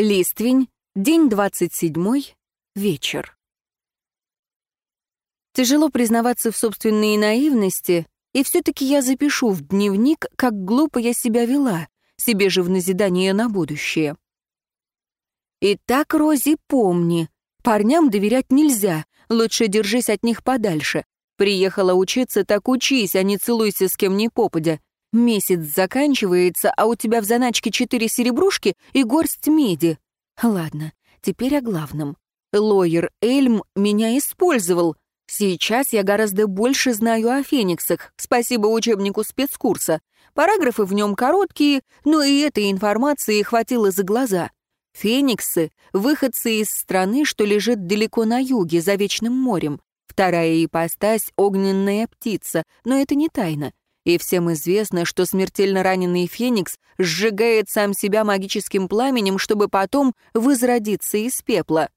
Листвень, день 27, вечер. Тяжело признаваться в собственной наивности, и все-таки я запишу в дневник, как глупо я себя вела, себе же в назидание на будущее. Итак, Рози, помни, парням доверять нельзя, лучше держись от них подальше. Приехала учиться, так учись, а не целуйся с кем ни попадя. Месяц заканчивается, а у тебя в заначке четыре серебрушки и горсть меди. Ладно, теперь о главном. Лоер Эльм меня использовал. Сейчас я гораздо больше знаю о фениксах, спасибо учебнику спецкурса. Параграфы в нем короткие, но и этой информации хватило за глаза. Фениксы — выходцы из страны, что лежит далеко на юге, за Вечным морем. Вторая ипостась — огненная птица, но это не тайна. И всем известно, что смертельно раненый Феникс сжигает сам себя магическим пламенем, чтобы потом возродиться из пепла.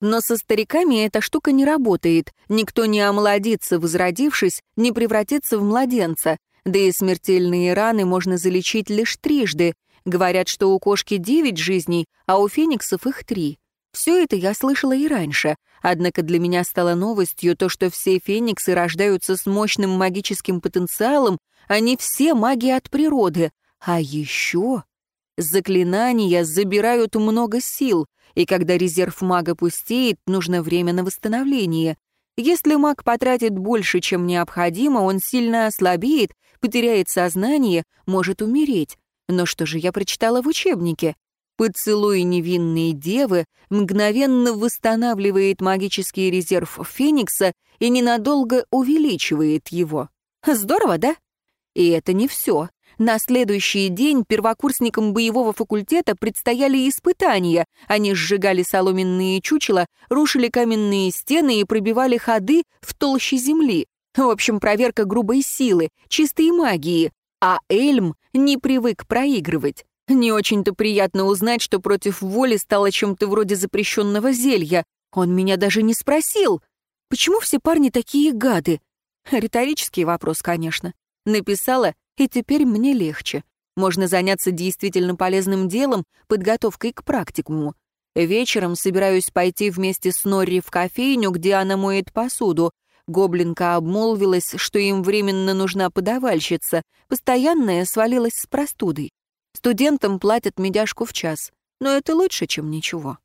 Но со стариками эта штука не работает. Никто не омолодится, возродившись, не превратится в младенца. Да и смертельные раны можно залечить лишь трижды. Говорят, что у кошки девять жизней, а у фениксов их три. Все это я слышала и раньше, однако для меня стало новостью то, что все фениксы рождаются с мощным магическим потенциалом, они все маги от природы. А еще заклинания забирают много сил, и когда резерв мага пустеет, нужно время на восстановление. Если маг потратит больше, чем необходимо, он сильно ослабеет, потеряет сознание, может умереть. Но что же я прочитала в учебнике? Поцелуй невинной девы мгновенно восстанавливает магический резерв Феникса и ненадолго увеличивает его. Здорово, да? И это не все. На следующий день первокурсникам боевого факультета предстояли испытания. Они сжигали соломенные чучела, рушили каменные стены и пробивали ходы в толще земли. В общем, проверка грубой силы, чистой магии. А Эльм не привык проигрывать. Не очень-то приятно узнать, что против воли стало чем-то вроде запрещенного зелья. Он меня даже не спросил. Почему все парни такие гады? Риторический вопрос, конечно. Написала, и теперь мне легче. Можно заняться действительно полезным делом, подготовкой к практикуму. Вечером собираюсь пойти вместе с Норри в кофейню, где она моет посуду. Гоблинка обмолвилась, что им временно нужна подавальщица. Постоянная свалилась с простудой. Студентам платят медяшку в час, но это лучше, чем ничего.